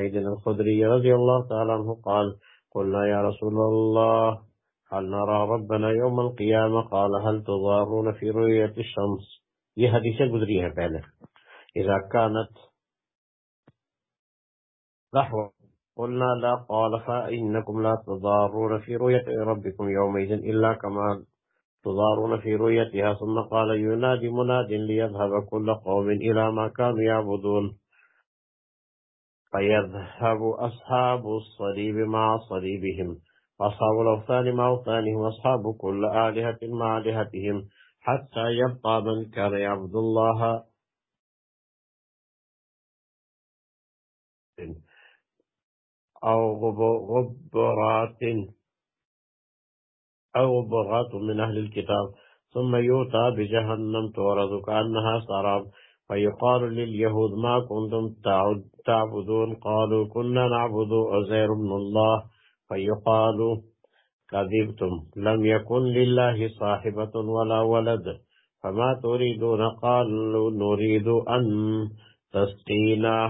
سعيد الخدري رضي الله تعالى عنه قال قلنا يا رسول الله هل نرى ربنا يوم القيامة؟ قال هل تضارون في رؤية الشمس؟ گزری ہے پہلے اذا كانت نحو قلنا لا قال فإنكم لا تضارون في رؤية ربكم يومئذ إلا كما تضارون في رؤيتها ثم قال ينادي مناد ليذهب كل قوم إلى ما كانوا يعبدون فيذهب أصحاب الصليب مع صليبهم أصحاب الأوثان مع أوثانهم أصحاب كل آلهة مع آلهتهم حتى يبقى من كان يعبد الله. أو غبرات أو بغات من أهل الكتاب. ثم يؤتى بجهنم تورد كأنها سراب فيقال لليهود ما كنتم تعبدون، قالوا كنا نعبد عزير بن الله فيقال كذبتم، لم يكن لله صاحبة ولا ولد، فما تريدون؟ قالوا نريد أن تسقينا.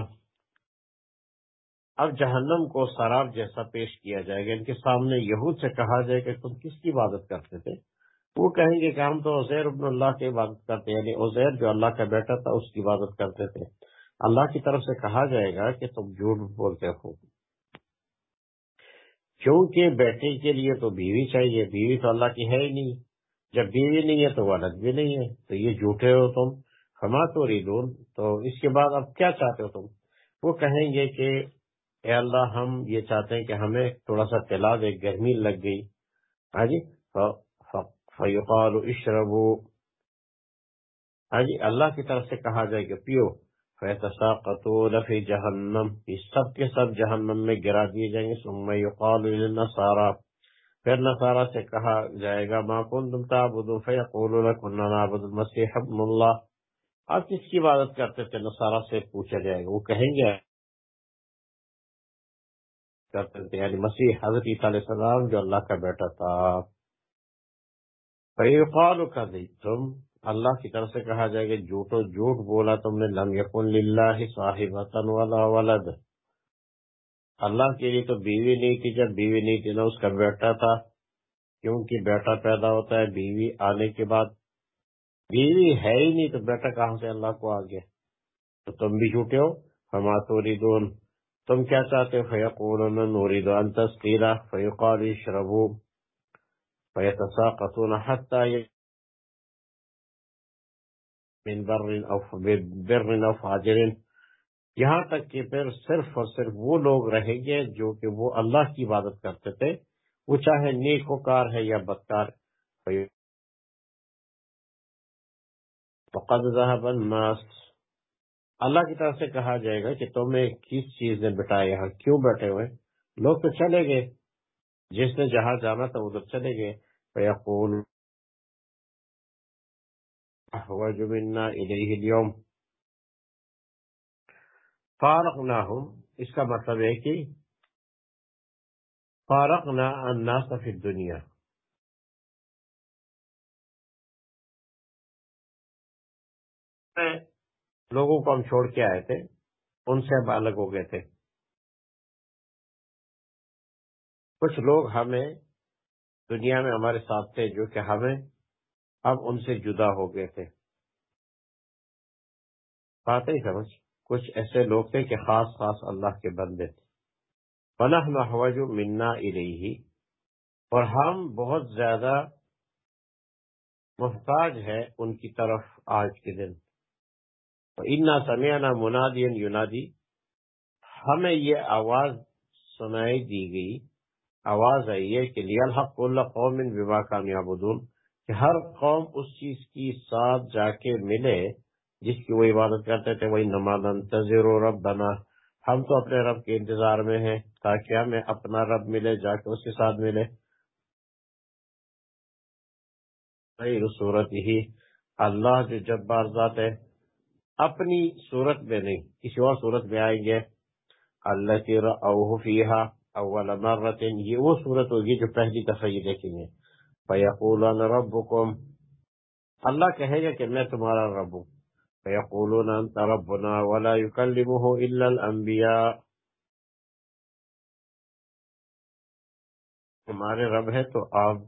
اب جہنم کو سراب جیسا پیش کیا جائے گا، ان کے سامنے یہود سے کہا جائے کہ تم کس کی عبادت کرتے تھے؟ وہ کہیں گے کہ ہم تو عزیر ابن اللہ کی عبادت کرتے یعنی عزیر جو اللہ کا بیٹا تھا اس کی عبادت کرتے تھے۔ اللہ کی طرف سے کہا جائے گا کہ تم جھوٹ بولتے ہو۔ کیونکہ بیٹے کے لیے تو بیوی چاہیے، بیوی تو اللہ کی ہے ہی نہیں۔ جب بیوی نہیں ہے تو ولد بھی نہیں ہے۔ تو یہ جھوٹے ہو تم۔ ہما تو ریدون تو اس کے بعد اب کیا چاہتے ہو تم؟ وہ کہیں گے کہ اے اللہ، ہم یہ چاہتے ہیں کہ ہمیں تھوڑا سا تلا دے گرمی لگ گئی۔ ہاں جی؟ فیقال اشربو۔ ہاں جی اللہ کی طرف سے کہا جائے کہ پیو۔ فیتساقطون فی جہنم یہ سب کے سب جہنم میں گرا دیے جائیں گے۔ ثم یقال للنصارى۔ پھر نصارہ سے کہا جائے گا، ما کنتم تعبدون۔ فیقولون کننا نعبد المسیح ابن اللہ آپ کس کی عبادت کرتے تھے؟ نصارہ سے پوچھا جائے گا۔ وہ کہیں گے؟ کرتے تھے۔ یعنی مسیح حضرت عیسیٰ علیہ السلام جو اللہ کا بیٹا تھا۔ فیقال کا تم اللہ کی طرف سے کہا جائے گا جھوٹو جھوٹ بولا تم نے، لم یکن للہ صاحبۃ ولا ولد۔ اللہ کے لیے تو بیوی نہیں تھی، جب بیوی نہیں تھی نا، اس کا بیٹا تھا۔ کیونکہ بیٹا پیدا ہوتا ہے، بیوی آنے کے بعد بیوی ہے ہی نہیں، تو بیٹا کہاں سے اللہ کو آ گیا تو تم بھی جھوٹے ہو۔ ہما تو دون تم کیا چاہتے ہو؟ فیقولون نورید ان تسقیلا فیقال اشربو، فیتساقطون حتی من بر او بر او فاجر۔ یہاں تک کہ پھر صرف اور صرف وہ لوگ رہیں گے جو کہ وہ اللہ کی عبادت کرتے تھے۔ وہ چاہے نیک وکار ہے یا بدکار۔ فقد ذهب الناس۔ اللہ کی طرف سے کہا جائے گا کہ تمہیں کس چیز نے بٹایا؟ یہاں کیوں بیٹھے ہوئے؟ لوگ تو چلے گئے۔ جس نے جہاں جانا تھا ادھر چلے گئے۔ فیقول احوج منا الیہ اليوم. فارقناہم اس کا مطلب ہے کہ فارقنا الناس فی الدنیا. لوگوں کو ہم چھوڑ کے آئے تھے، ان سے ہم الگ ہو گئے تھے۔ کچھ لوگ ہمیں دنیا میں ہمارے ساتھ تھے جو کہ ہمیں اب ان سے جدا ہو گئے تھے۔ بات ہی سمجھ؟ کچھ ایسے لوگ تھے کہ خاص خاص اللہ کے بندے تھے۔ پناہ نہ منا ارئی اور ہم بہت زیادہ محتاج ہے ان کی طرف آج کے دن۔ انا سمیانہ منادی یونادی ہمیں یہ آواز سنائی دی گئی۔ آواز آئی ہے کہ لیا الحق اللہ قوم بما کامیاب کہ ہر قوم اس چیز کی ساتھ جا کے ملے جس کی وہ عبادت کرتے تھے، وہی نماز انتظر و رب بنا ہم تو اپنے رب کے انتظار میں ہیں تاکہ ہمیں اپنا رب ملے، جا کے اس کے ساتھ ملے۔ صورت ہی اللہ جو جب بار ذات ہے، اپنی صورت میں نہیں، کسی اور صورت میں آئیں گے۔ اللہ کی فیحا اول مرت یہ وہ صورت ہوگی جو پہلی دفعہ یہ دیکھیں گے۔ فیقول ربکم اللہ کہے گا کہ میں تمہارا رب ہوں۔ فیقولون انت ربنا ولا یکلمہ الا الانبیاء ہمارے رب ہے تو آپ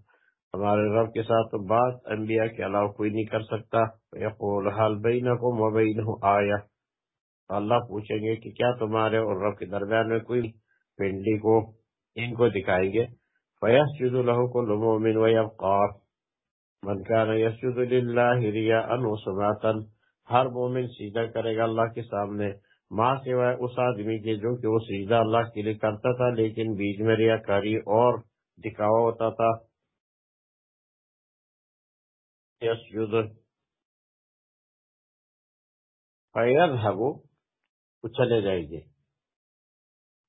ہمارے رب کے ساتھ بات انبیاء کے علاوہ کوئی نہیں کر سکتا۔ فیقول حال بینکم و بینہ آیا اللہ پوچھیں گے کہ کیا تمہارے اور رب کے درمیان میں کوئی پنڈی کو ان کو دکھائیں گے؟ فیسجد له كل مؤمن ويبقى من كان يسجد لله رياء وسمعة ہر مومن سیدھا کرے گا اللہ کے سامنے، ماں سوائے اس آدمی کے جو کہ وہ سیدھا اللہ کے لیے کرتا تھا، لیکن بیچ میں ریاکاری اور دکھاوا ہوتا تھا۔ یسجد۔ فیذهب چلے جائے گے۔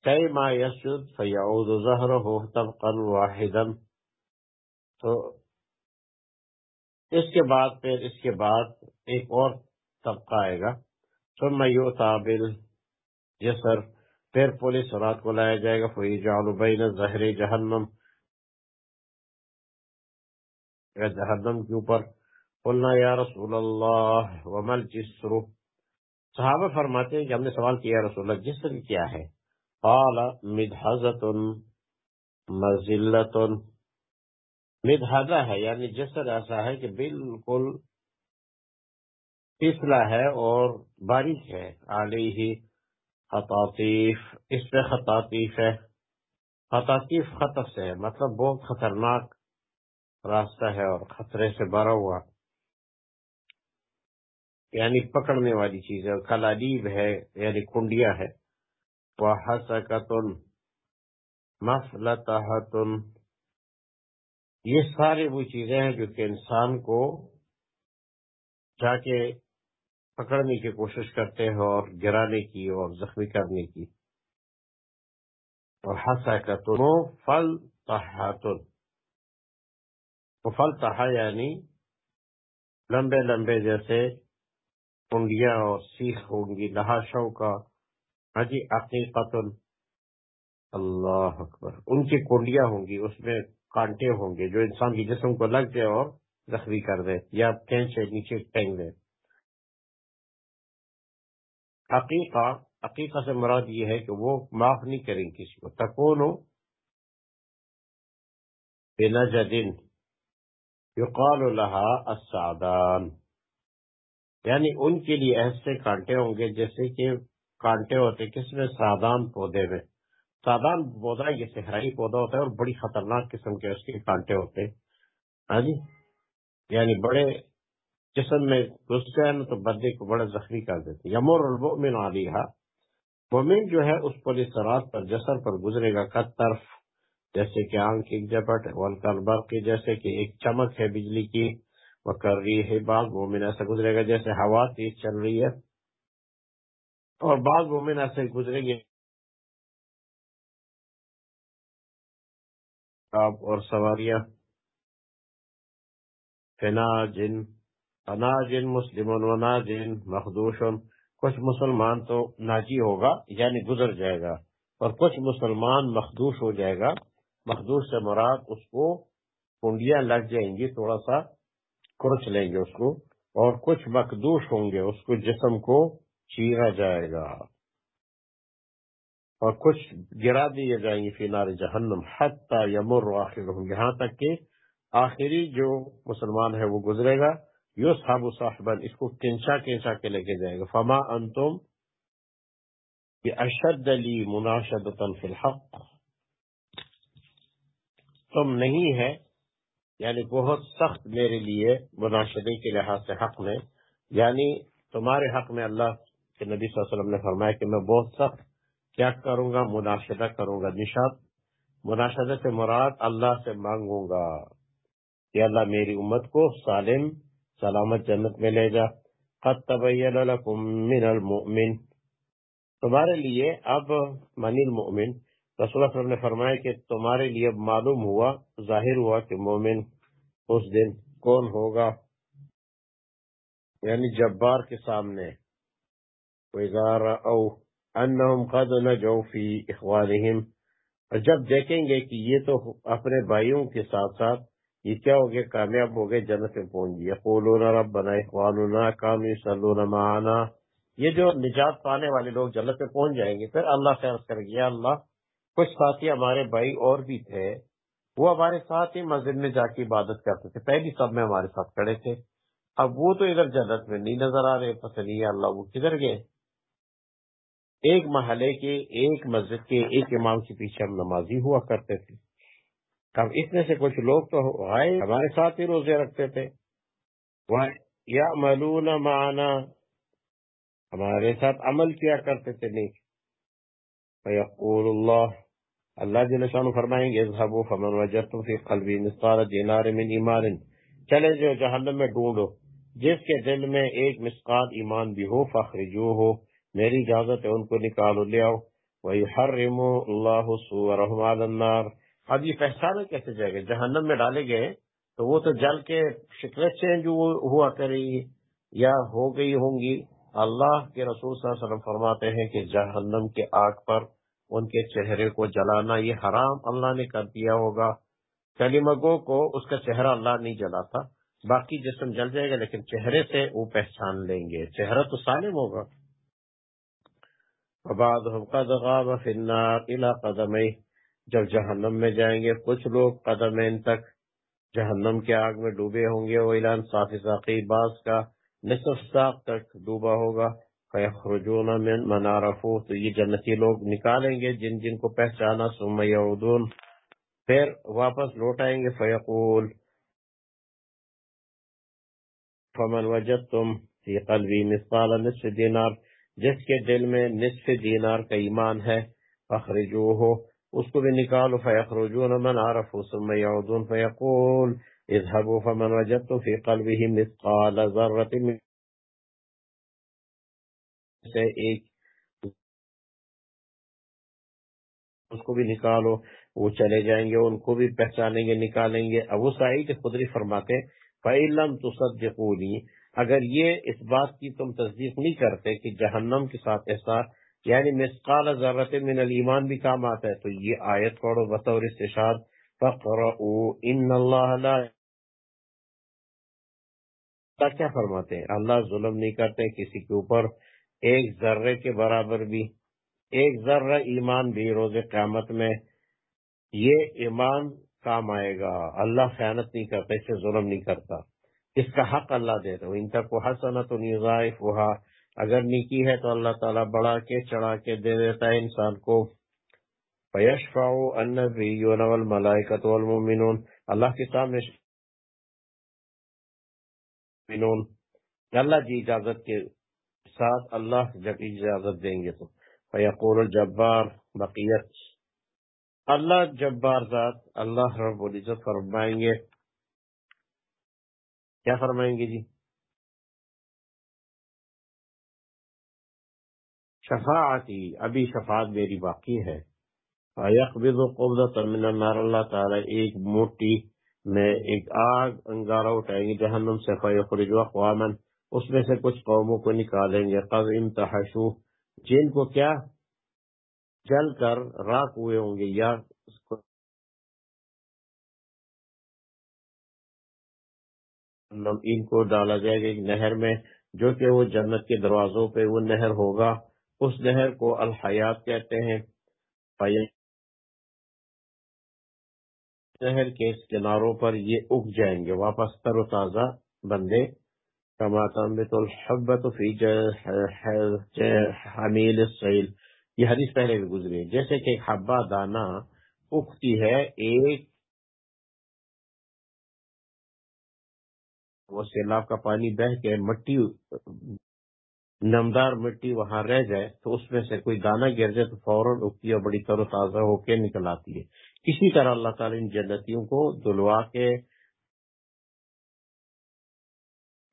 کئی ما یسجد فیعود ظہرہ طبقا واحدا۔ تو اس کے بعد پھر اس کے بعد ایک اور طبقہ آئے گا۔ ثم یؤتا بالجسر پھر پولیس رات کو لایا جائے گا۔ فیجعل بین ظہر جہنم جہنم کے اوپر۔ قلنا یا رسول اللہ ومل جسر صحابہ فرماتے ہیں کہ ہم نے سوال کیا رسول اللہ، جسر کیا ہے؟ قال مدحزت مزلت مدحزہ ہے یعنی جسر ایسا ہے کہ بالکل پسلا ہے اور باریک ہے. علیہ خطاطیف، اس پہ خطاطیف ہے. خطاطیف خطف سے ہے مطلب بہت خطرناک راستہ ہے اور خطرے سے بھرا ہوا یعنی پکڑنے والی چیز ہے. کلادیب ہے یعنی کنڈیا ہے وحسکتن مفلتہتن یہ سارے وہ چیزیں ہیں جو کہ انسان کو جا کے پکڑنے کی کوشش کرتے ہیں اور گرانے کی اور زخمی کرنے کی۔ اور حسکتن فل تحتن فل تحا یعنی لمبے لمبے جیسے کنڈیاں اور سیخ ہوں گی لہاشوں کا ہاں جی عقیقت اللہ اکبر۔ ان کی کنڈیاں ہوں گی، اس میں کانٹے ہوں گے جو انسان کی جسم کو لگ جائے اور زخمی کر دے یا کھینچے نیچے ٹینگ دے۔ عقیقہ عقیقہ سے مراد یہ ہے کہ وہ معاف نہیں کریں کسی کو۔ تکون بنا جدن یقال لها السعدان۔ یعنی ان کے لیے ایسے کانٹے ہوں گے جیسے کہ کانٹے ہوتے کس میں سادان پودے میں سادان پودا یہ صحرائی پودا ہوتا ہے اور بڑی خطرناک قسم کے اس کے کانٹے ہوتے ہاں جی؟ یعنی بڑے جسم میں گھس گئے نا تو بندے کو بڑے زخمی کر دیتے یمور المؤمن علیہ مومن جو ہے، اس پولیس سرات پر جسر پر گزرے گا کت طرف؟ جیسے کہ آنکھ ایک جپٹ ولکل کی، جیسے کہ ایک چمک ہے بجلی کی۔ وہ کر رہی ہے باغ، مومن ایسا گزرے گا جیسے ہوا تیز چل رہی ہے۔ اور بعض مومن ایسے گزریں گے۔ آپ اور سواریاں۔ فنا جن انا جن مسلم ونا جن مخدوش کچھ مسلمان تو ناجی ہوگا یعنی گزر جائے گا۔ اور کچھ مسلمان مخدوش ہو جائے گا۔ مخدوش سے مراد اس کو کنڈیاں لگ جائیں گی، تھوڑا سا کرچ لیں گے اس کو۔ اور کچھ مخدوش ہوں گے، اس کو جسم کو چیرا جائے گا اور کچھ گرا دیے جائیں گے فی نار جہنم حتی یمر آخر یہاں تک کہ آخری جو مسلمان ہے وہ گزرے گا یو صحاب صاحبن اس کو کنچا کنچا کے لے کے جائے گا۔ فما انتم اشد لی مناشد فی الحق۔ تم نہیں ہے یعنی بہت سخت میرے لیے مناشدے کے لحاظ سے حق میں یعنی تمہارے حق میں اللہ کہ نبی صلی اللہ علیہ وسلم نے فرمایا کہ میں بہت سخت کیا کروں گا، مناشدہ کروں گا نشاد مناشدہ سے مراد اللہ سے مانگوں گا کہ اللہ میری امت کو سالم سلامت جنت میں لے جا۔ قد تبین لکم من المؤمن۔ تمہارے لیے اب من المؤمن، رسول اللہ صلی اللہ علیہ وسلم نے فرمایا کہ تمہارے لیے معلوم ہوا، ظاہر ہوا کہ مومن اس دن کون ہوگا یعنی جبار کے سامنے۔ قَدْ نَجَوْا فِي إِخْوَانِهِمْ، اور جب دیکھیں گے کہ یہ تو اپنے بھائیوں کے ساتھ ساتھ یہ کیا ہو گئے کامیاب ہو گئے، جنت میں پہنچ گئے۔ یقولون ربنا، اخواننا کانوا یصلون معنا۔ یہ جو نجات پانے والے لوگ جنت میں پہنچ جائیں گے، پھر اللہ سے عرض کریں گے۔ یا اللہ، کچھ ساتھی ہمارے بھائی اور بھی تھے، وہ ہمارے ساتھ ہی مسجد میں جا کے عبادت کرتے تھے۔ پہلی سب میں ہمارے ساتھ کھڑے تھے۔ اب وہ تو ادھر جنت میں نہیں نظر آ رہے، پتہ نہیں اللہ وہ کدھر گئے۔ ایک محلے کے ایک مسجد کے ایک امام کے پیچھے ہم نمازی ہوا کرتے تھے۔ اب اس میں سے کچھ لوگ تو آئے، ہمارے ساتھ ہی روزے رکھتے تھے۔ یا ملون مانا ہمارے ساتھ عمل کیا کرتے تھے نیک۔ فیقول اللہ اللہ جل شانو فرمائیں گے، اذهبوا فمن وجدتم في قلبي مثقال دینار من ایمان۔ چلے جو جہنم میں ڈھونڈو، جس کے دل میں ایک مسقال ایمان بھی ہو فخرجو ہو۔ میری اجازت ہے ان کو نکالو، لے آؤ۔ وَيُحَرِّمُ اللَّهُ سُوَرَهُمْ عَلَى النَّارِ۔ اب یہ پہچانا کیسے جائے گا؟ جہنم میں ڈالے گئے تو وہ تو جل کے شکلیں چینج ہوا کرے گی یا ہو گئی ہوں گی۔ اللہ کے رسول صلی اللہ علیہ وسلم فرماتے ہیں کہ جہنم کے آگ پر ان کے چہرے کو جلانا یہ حرام اللہ نے کر دیا ہوگا۔ کلیمگو کو اس کا چہرہ اللہ نہیں جلاتا باقی جسم جل جائے گا لیکن چہرے سے وہ پہچان لیں گے۔ چہرہ تو سالم ہوگا۔ وبعضهم قد غاب في النار الى قدم جب جہنم میں جائیں گے، کچھ لوگ قدم تک جہنم کے آگ میں ڈوبے ہوں گے۔ وہ اعلان صافی ساقی باز کا نصف ساق تک ڈوبا ہوگا۔ فیخرجون من منارفو تو یہ جنتی لوگ نکالیں گے جن جن کو پہچانا۔ ثم یعودون پھر واپس لوٹ آئیں گے۔ فیقول فمن وجدتم فی قلبی مثقال نصف دینار جس کے دل میں نصف دینار کا ایمان ہے فخرجو ہو اس کو بھی نکالو، فیخرجون من عرفو ثم یعودون فیقول، اذهبوا فمن وجدتم فی قلبه مثقال ذرة من سے ایک اس کو بھی نکالو، وہ چلے جائیں گے، ان کو بھی پہچانیں گے، نکالیں گے۔ ابو سعید خدری فرماتے فعلم تصدقونی اگر یہ اس بات کی تم تصدیق نہیں کرتے کہ جہنم کے ساتھ ایسا یعنی مسقال ضرورت من الایمان بھی کام آتا ہے، تو یہ آیت پڑھو بطور استشاد ان اللہ لا کیا فرماتے ہیں؟ اللہ ظلم نہیں کرتے، کسی کے اوپر ایک ذرے کے برابر بھی، ایک ذرہ ایمان بھی روز قیامت میں یہ ایمان کام آئے گا۔ اللہ خیانت نہیں کرتا اسے ظلم نہیں کرتا۔ اس کا حق اللہ دیتا ان تک وہ حسنت نظائف وہا اگر نیکی ہے تو اللہ تعالیٰ بڑھا کے، چڑھا کے دے دیتا ہے انسان کو۔ پیشفا والملائکت والمؤمنون۔ اللہ کے سامنے اللہ جی اجازت کے ساتھ اللہ جب اجازت دیں گے تو۔ فیقول الجبار، بقیت۔ اللہ جبار ذات، اللہ رب العزت فرمائیں گے۔ کیا فرمائیں گے جی؟ شفاعتی، ابھی شفاعت میری باقی ہے۔ یقبض قبضت من النار، اللہ تعالی ایک موٹی میں ایک آگ، انگارہ اٹھائیں گے جہنم سے فیخرج اقواما۔ اس میں سے کچھ قوموں کو نکالیں گے۔ قد امتحشو جن کو کیا؟ جل کر راک ہوئے ہوں گے یا ان کو ڈالا جائے گا ایک نہر میں، جو کہ وہ جنت کے دروازوں پہ وہ نہر ہوگا۔ اس نہر کو الحیات کہتے ہیں۔ نہر کے کناروں پر یہ اگ جائیں گے، واپس تر و تازہ بندے۔ كما تنبت حمیل السیل۔ یہ حدیث پہلے بھی گزری جیسے کہ حبہ دانا اگتی ہے، ایک وہ سیلاب کا پانی بہ کے مٹی، نمدار مٹی وہاں رہ جائے تو اس میں سے کوئی دانا گر جائے تو فوراً اگتی ہے بڑی تر و تازہ ہو کے نکل آتی ہے۔ اسی طرح اللہ تعالی ان جنتیوں کو دلوا کے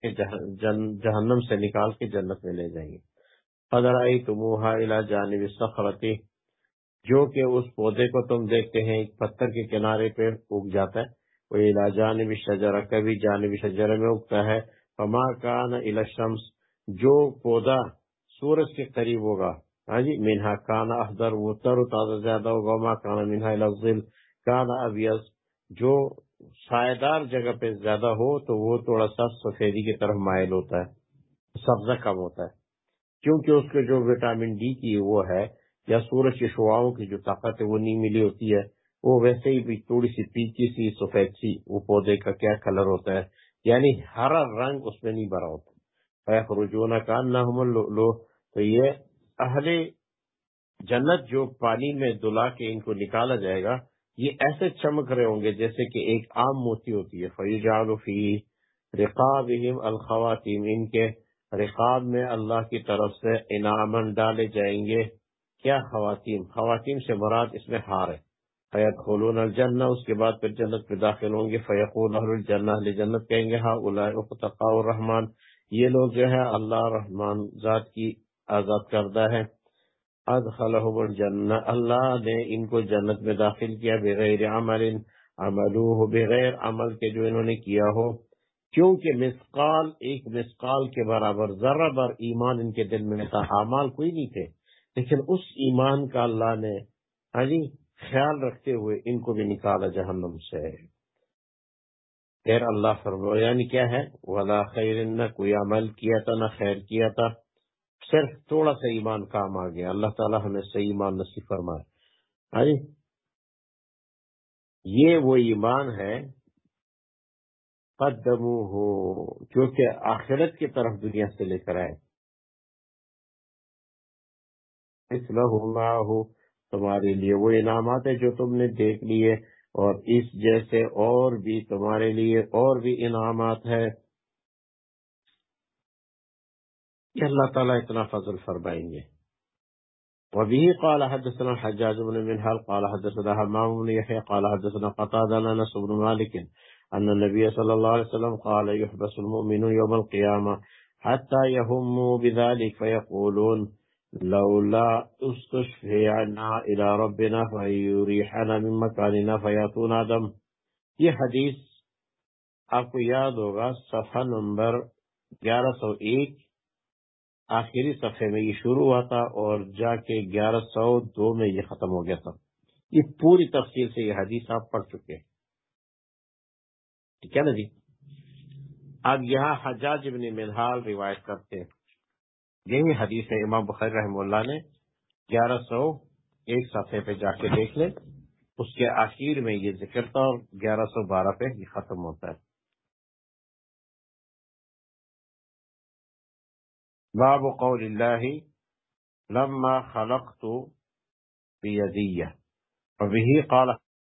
جہنم سے نکال کے جنت میں لے جائیں گے۔ الا جانب سخرتی جو کہ اس پودے کو تم دیکھتے ہیں، ایک پتھر کے کنارے پہ اگ جاتا ہے۔ وہ الا جانب شجرہ، کبھی جانب شجرہ میں اگتا ہے۔ فما کان الا شمس جو پودا سورج کے قریب ہوگا۔ ہاں جی مینہا کانا احضر وہ تر و تازہ زیادہ ہوگا۔ ما کانا مینہا الافضل کانا ابیض۔ جو سائیدار جگہ پہ زیادہ ہو تو وہ تھوڑا سا سفیدی کی طرف مائل ہوتا ہے، سبزہ کم ہوتا ہے۔ کیونکہ اس کے جو وٹامن ڈی کی وہ ہے، یا سورج کی شعاؤں کی جو طاقت ہے، وہ نہیں ملی ہوتی ہے۔ وہ ویسے ہی تھوڑی سی پیچی سی سفید سی وہ پودے کا کیا کلر ہوتا ہے؟ یعنی ہرا رنگ اس میں نہیں بھرا ہوتا۔ رجونا کان نہ لو تو یہ اہل جنت جو پانی میں دلا کے ان کو نکالا جائے گا، یہ ایسے چمک رہے ہوں گے جیسے کہ ایک عام موتی ہوتی ہے۔ فیوجال فی رقاب الخواتین ان کے رقاب میں اللہ کی طرف سے انعامن ڈالے جائیں گے۔ کیا خواتین؟ خواتین سے مراد اس میں ہار ہے۔ فیت خلون الجنہ اس کے بعد پھر جنت میں داخل ہوں گے فیقون الجنہ جنت کہیں گے ہاں الا الرحمان یہ لوگ جو ہے اللہ رحمان ذات کی آزاد کردہ ہے ادخلہم الجنہ، اللہ نے ان کو جنت میں داخل کیا بغیر عمل، عملوہ بغیر عمل کے جو انہوں نے کیا ہو۔ کیونکہ مسقال ایک مسقال کے برابر ذرہ بر ایمان ان کے دل میں تھا، اعمال کوئی نہیں تھے، لیکن اس ایمان کا اللہ نے ہاں جی خیال رکھتے ہوئے ان کو بھی نکالا جہنم سے۔ خیر اللہ فرما یعنی کیا ہے؟ ولا خیر نہ کوئی عمل کیا تھا، نہ خیر کیا تھا۔ صرف تھوڑا سا ایمان کام آ گیا۔ اللہ تعالیٰ ہمیں صحیح ایمان نصیب فرمائے۔ ہاں جی؟ یہ وہ ایمان ہے۔ قدمو ہو جو کہ آخرت کی طرف دنیا سے لے کر آئے۔ ہو تمہارے لیے وہ انعامات ہیں جو تم نے دیکھ لیے اور اس جیسے اور بھی تمہارے لیے اور بھی انعامات ہے کہ اللہ تعالیٰ اتنا فضل فرمائیں گے۔ وبه قال حدثنا الحجاج بن منهل، قال حدثنا حمام بن يحيى، قال حدثنا قتادة عن انس بن مالك ان النبي صلى الله عليه وسلم قال يحبس المؤمن يوم القيامة حتى يهموا بذلك فيقولون لولا استشفعنا الى ربنا فيريحنا من مكاننا فياتون آدم یہ حدیث آپ کو یاد ہوگا، صفحہ نمبر گیارہ سو ایک۔ آخری صفحے میں یہ شروع ہوا تھا اور جا کے گیارہ سو دو میں یہ ختم ہو گیا تھا۔ یہ پوری تفصیل سے یہ حدیث آپ پڑھ چکے ٹھیک ہے نا جی؟ اب یہاں حجاج ابن منحال روایت کرتے ہیں۔ یہی حدیث ہے امام بخیر رحم اللہ نے، گیارہ سو ایک صفحے پہ جا کے دیکھ لیں۔ اس کے آخر میں یہ ذکر تھا اور گیارہ سو بارہ پہ یہ ختم ہوتا ہے۔ باب قول اللہ، لما خلقت بیدیہ وبه قال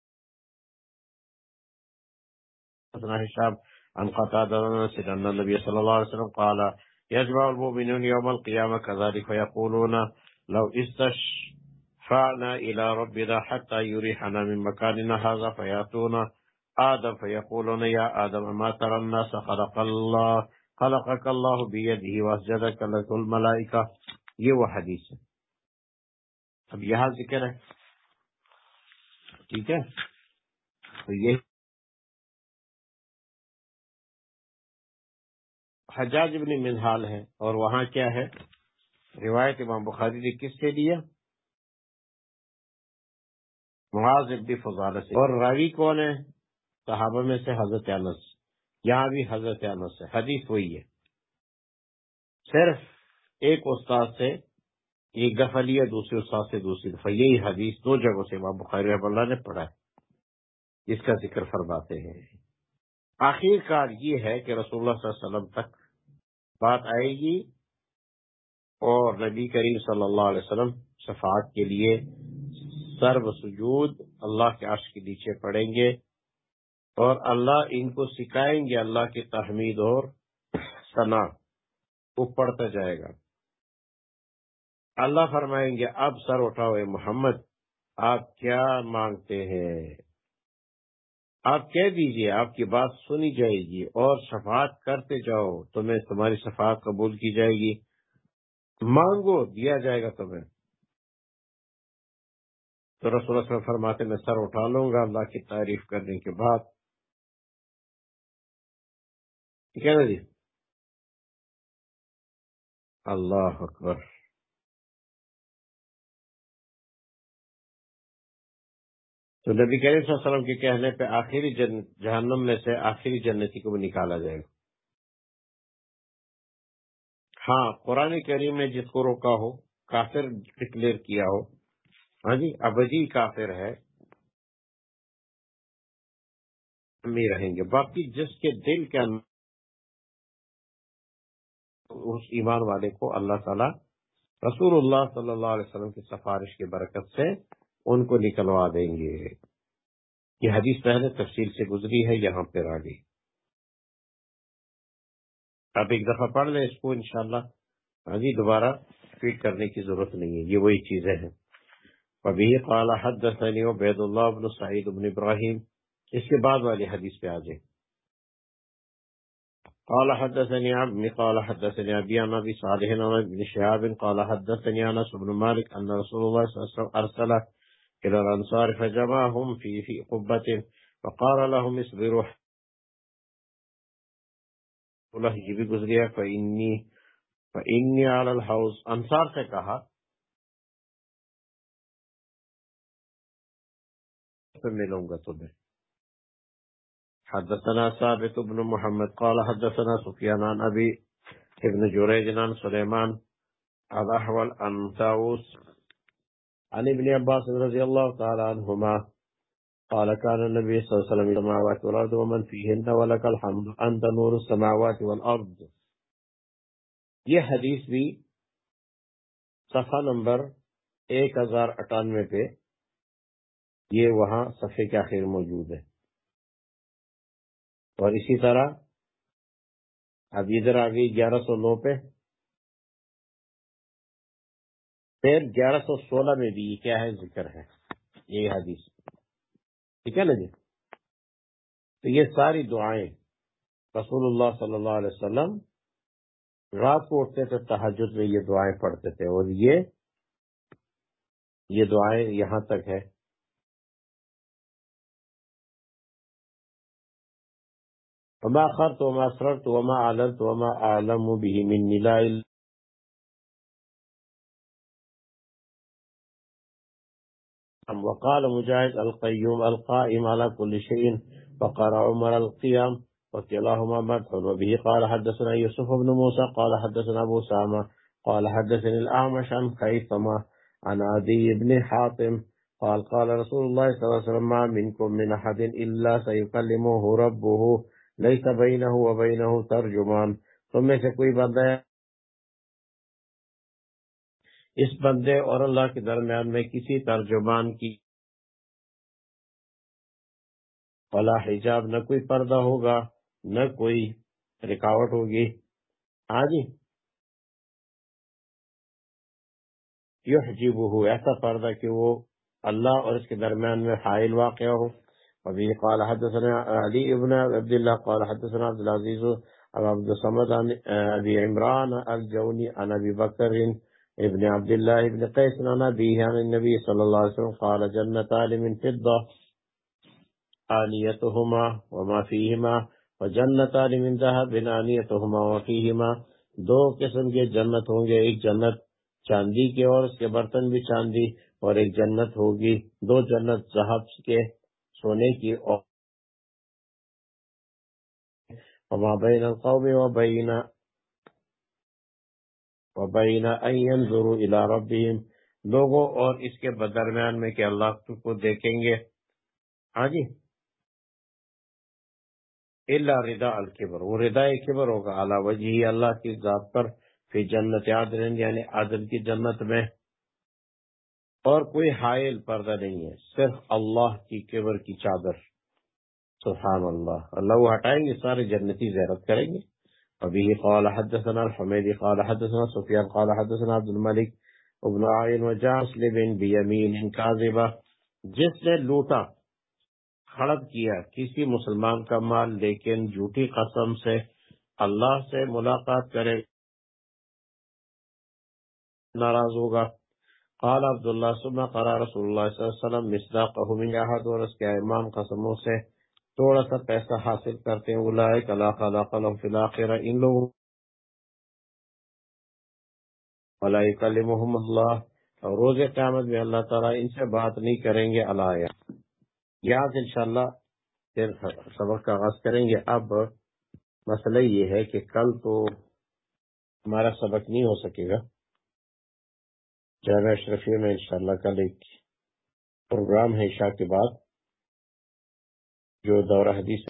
حساب عن قتادة أن النبي صلى الله عليه وسلم قال يجمع المؤمنون يوم القيامة كذلك فيقولون لو استشفعنا إلى ربنا حتى يريحنا من مكاننا هذا فيأتون آدم فيقولون يا آدم ما ترى الناس خلق الله خلقك الله بيده واسجدك لك الملائكة یہ وہ حدیث ہے۔ اب یہاں ذکر ہے۔ ٹھیک ہے؟ تو یہ حجاج ابن منحال ہے اور وہاں کیا ہے؟ روایت امام بخاری نے کس سے لیا؟ معاذ ابن فضالہ سے۔ اور راوی کون ہے صحابہ میں سے حضرت انس۔ یہاں بھی حضرت انس ہے۔ حدیث وہی ہے۔ صرف ایک استاد سے ایک دفعہ لیا، دوسرے استاد سے دوسری دفعہ۔ یہی حدیث دو جگہوں سے امام بخاری رحم اللہ نے پڑھا ہے اس کا ذکر فرماتے ہیں۔ آخر کار یہ ہے کہ رسول اللہ صلی اللہ علیہ وسلم تک بات آئے گی اور نبی کریم صلی اللہ علیہ وسلم شفاعت کے لیے سرو سجود اللہ کے عرش کے نیچے پڑیں گے اور اللہ ان کو سکھائیں گے اللہ کی تحمید اور ثنا، وہ پڑھتا جائے گا۔ اللہ فرمائیں گے، اب سر اٹھاؤ محمد، آپ کیا مانگتے ہیں؟ آپ کہہ دیجیے، آپ کی بات سنی جائے گی اور شفاعت کرتے جاؤ تمہیں تمہاری شفاعت قبول کی جائے گی۔ مانگو، دیا جائے گا تمہیں۔ تو رسول اللہ فرماتے، میں سر اٹھا لوں گا اللہ کی تعریف کرنے کے بعد۔ ٹھیک ہے نا جی؟ اللہ اکبر۔ تو نبی کریم صلی اللہ علیہ وسلم کے کہنے پہ آخری جن، جہنم میں سے آخری جنتی کو بھی نکالا جائے گا۔ ہاں قرآن کریم میں جس کو روکا ہو، کافر ڈکلیئر کیا ہو۔ ہاں جی ابدی کافر ہے۔ میں رہیں گے۔ باقی جس کے دل کے اندر اس ایمان والے کو اللہ تعالی رسول اللہ صلی اللہ علیہ وسلم کی سفارش کی برکت سے ان کو نکلوا دیں گے۔ یہ حدیث پہلے تفصیل سے گزری ہے، یہاں پہ راگی اب ایک دفعہ پڑھ لیں اس کو، انشاءاللہ۔ ہاں جی دوبارہ فیڈ کرنے کی ضرورت نہیں ہے، یہ وہی چیزیں ہیں۔ ابھی قال حدثني عبید اللہ بن سعید بن ابراہیم۔ اس کے بعد والی حدیث پہ آ جائیں۔ قال حدثني عبد، قال حدثني ابي عن ابي صالح، عن ابن شهاب، قال حدثني انس بن مالك ان رسول الله صلى الله عليه وسلم ارسل إلى الأنصار فجمعهم في في قبة وقال لهم اصبروا. یہ بھی گزریا فإني فإني على الحوض. گا تمہیں. حدثنا ثابت بن محمد قال حدثنا سفيان عن أبي ابن جريج عن سليمان الأحول عن طاووس عن ابن عباس رضي الله تعالى عنهما قال كان النبي صلى الله عليه وسلم السماوات والأرض ومن فيهن ولك الحمد أنت نور السماوات والأرض یہ حدیث بھی صفحہ نمبر ایک ہزار اٹھانوے پہ یہ وہاں صفحے کے آخر موجود ہے. اور اسی طرح اب ادھر آ گئی گیارہ سو نو پہ پھر گیارہ سو سولہ میں بھی یہ کیا ہے، ذکر ہے۔ یہ حدیث۔ ٹھیک ہے نا جی؟ تو یہ ساری دعائیں رسول اللہ صلی اللہ علیہ وسلم رات کو اٹھتے تھے تحجد میں یہ دعائیں پڑھتے تھے۔ اور یہ یہ دعائیں یہاں تک ہے وما خرت وما اسررت وما اعلنت وما اعلم به من لا وقال مجاهد القيوم القائم على كل شيء وقال عمر القيام وكلاهما مدح وبه قال حدثنا يوسف بن موسى قال حدثنا أبو سامة قال حدثني الأعمش عن خيثمة عن عدي بن حاتم قال قال رسول الله صلى الله عليه وسلم ما منكم من أحد إلا سيكلمه ربه لئی بینہ و بینہ ترجمان. کوئی بندہ ہے اس بندے اور اللہ کے درمیان میں کسی ترجمان کی فلا حجاب نہ کوئی پردہ ہوگا، نہ کوئی رکاوٹ ہوگی۔ ہاں جی۔ یحجبہ، ایسا پردہ کہ وہ اللہ اور اس کے درمیان میں حائل واقع ہو۔ وبه قال حدثنا علي بن عبد الله قال حدثنا عبد العزيز عبد الصمد عن عمران الجوني عن أبي بكر ابن عبد الله بن قيس عن أبيه عن النبي صلى الله عليه وسلم، قال جنتان من فضة آنيتهما وما فيهما وجنتان من ذهب آنيتهما وما فيهما دو قسم کے جنت ہوں گے، ایک جنت چاندی کے اور اس کے برتن بھی چاندی، اور ایک جنت ہوگی، دو جنت زہب کے سونے کی اور۔ وما بين القوم وبين وبين ان ينظروا الى ربهم۔ لوگوں اور اس کے درمیان میں کہ اللہ کو دیکھیں گے۔ ہاں جی۔ اللہ ردا الکبر وہ ردا کبر ہوگا۔ اللہ وجہ اللہ کی ذات پر۔ فی جنت عدن یعنی عدن کی جنت میں۔ اور کوئی حائل پردہ نہیں ہے۔ صرف اللہ کی کبر کی چادر۔ سبحان اللہ۔ اللہ وہ ہٹائیں گے، سارے جنتی زیرت کریں گے۔ ابھی قال حدثنا الحمید قال حدثنا سفیان قال حدثنا عبد الملک ابن عائن و جاسل بن بیمین کاذبہ جس نے لوٹا خڑب کیا، کسی مسلمان کا مال، لیکن جھوٹی قسم سے اللہ سے ملاقات کرے، ناراض ہوگا۔ قال عبداللہ، ثم قرا رسول اللہ صلی اللہ علیہ وسلم مصداقه من احد اور اس کے امام قسموں سے تھوڑا سا پیسہ حاصل کرتے ہیں اولئک لا خلاق لهم في ان لوگوں ولا يكلمهم اور روز قیامت میں اللہ تعالیٰ ان سے بات نہیں کریں گے اللہ یاد انشاءاللہ پھر سبق کا آغاز کریں گے۔ اب مسئلہ یہ ہے کہ کل تو ہمارا سبق نہیں ہو سکے گا۔ جامعہ اشرفیہ میں انشاءاللہ کل ایک پروگرام ہے عشاء کے بعد۔ جو دورہ حدیث